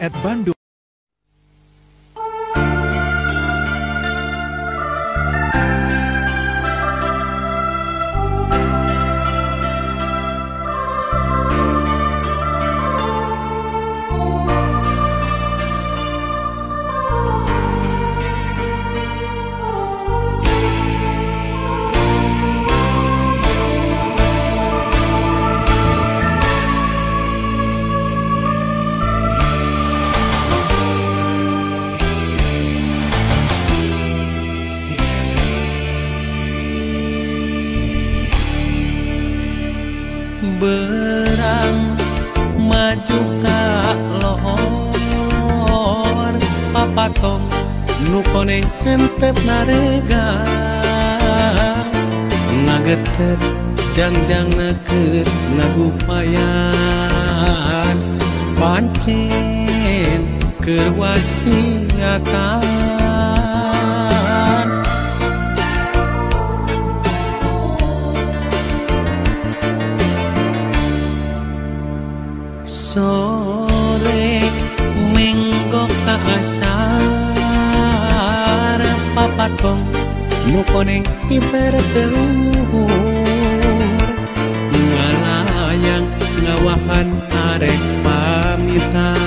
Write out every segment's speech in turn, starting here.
at Bandung. jangjang neker ngagu payan pancen kerwasiatan sore minggu kasar asar papat pong nukoneng ibarat terus Tuhan arek pamitan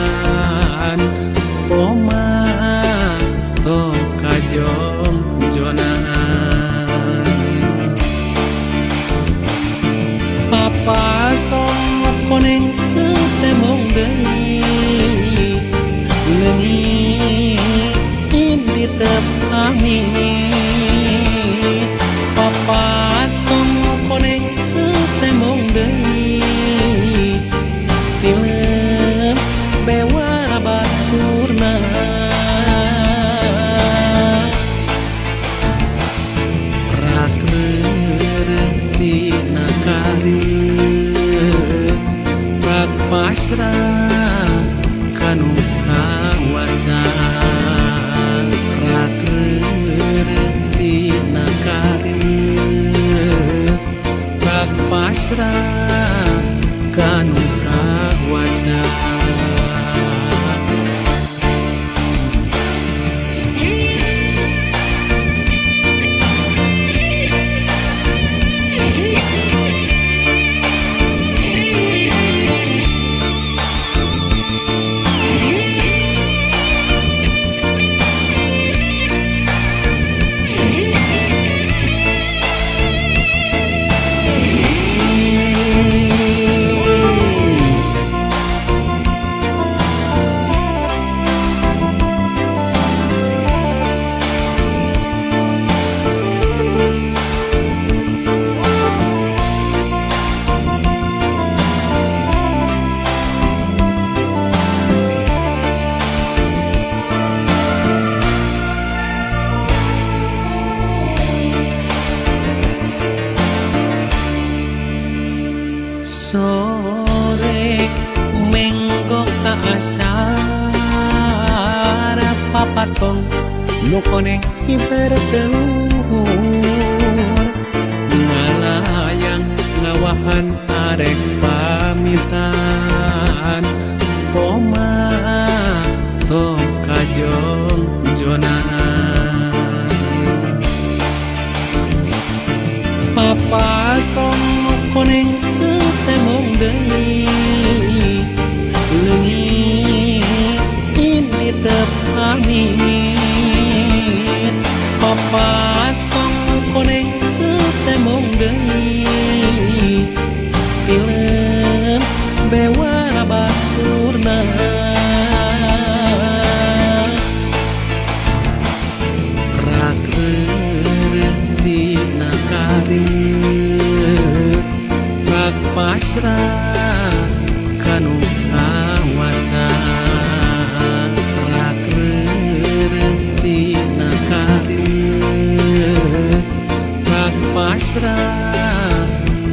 mesra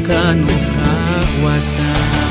kanu kawasa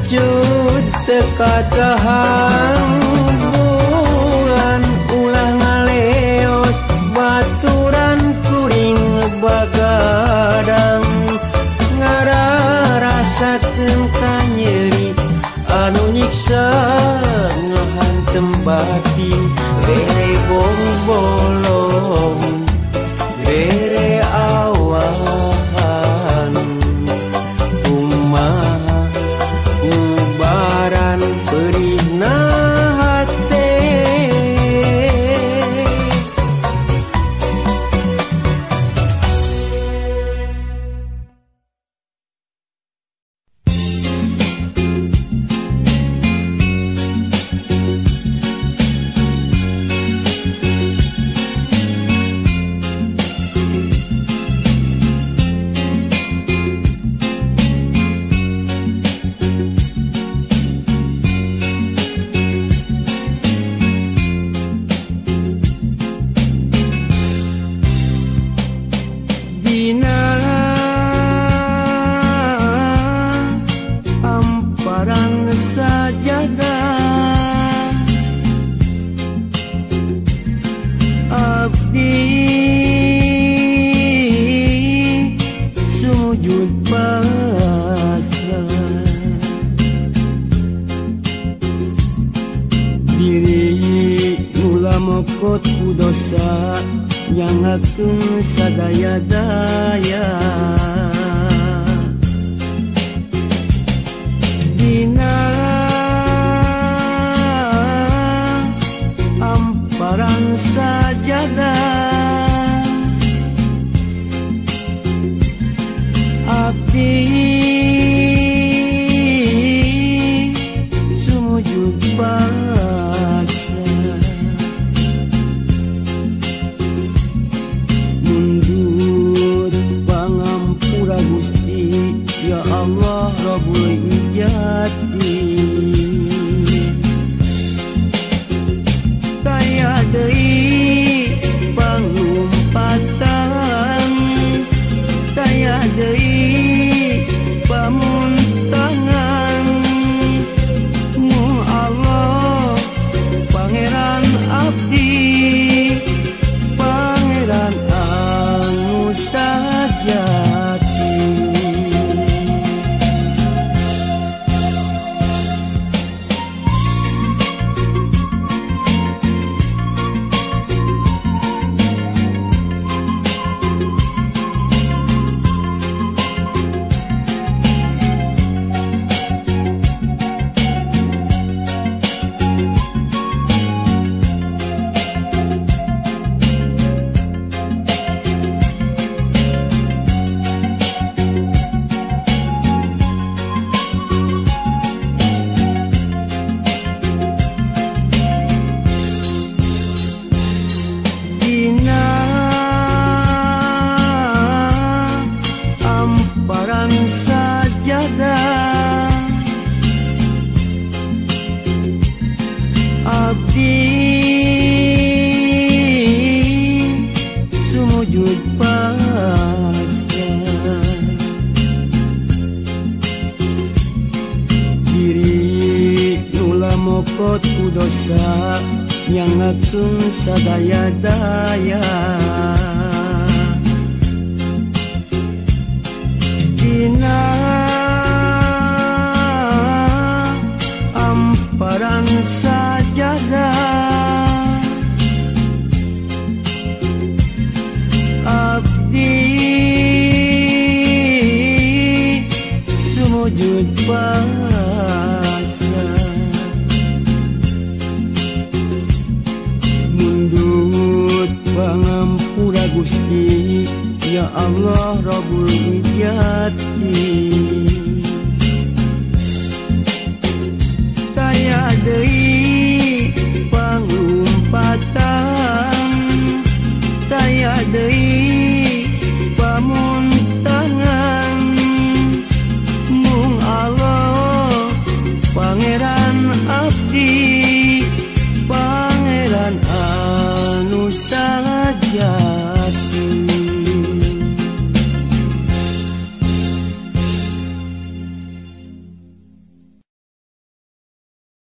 wujud tekatahan bulan ulah ngaleos baturan kuring bagadang ngararasa tentang nyeri anu nyiksa ngahantem badan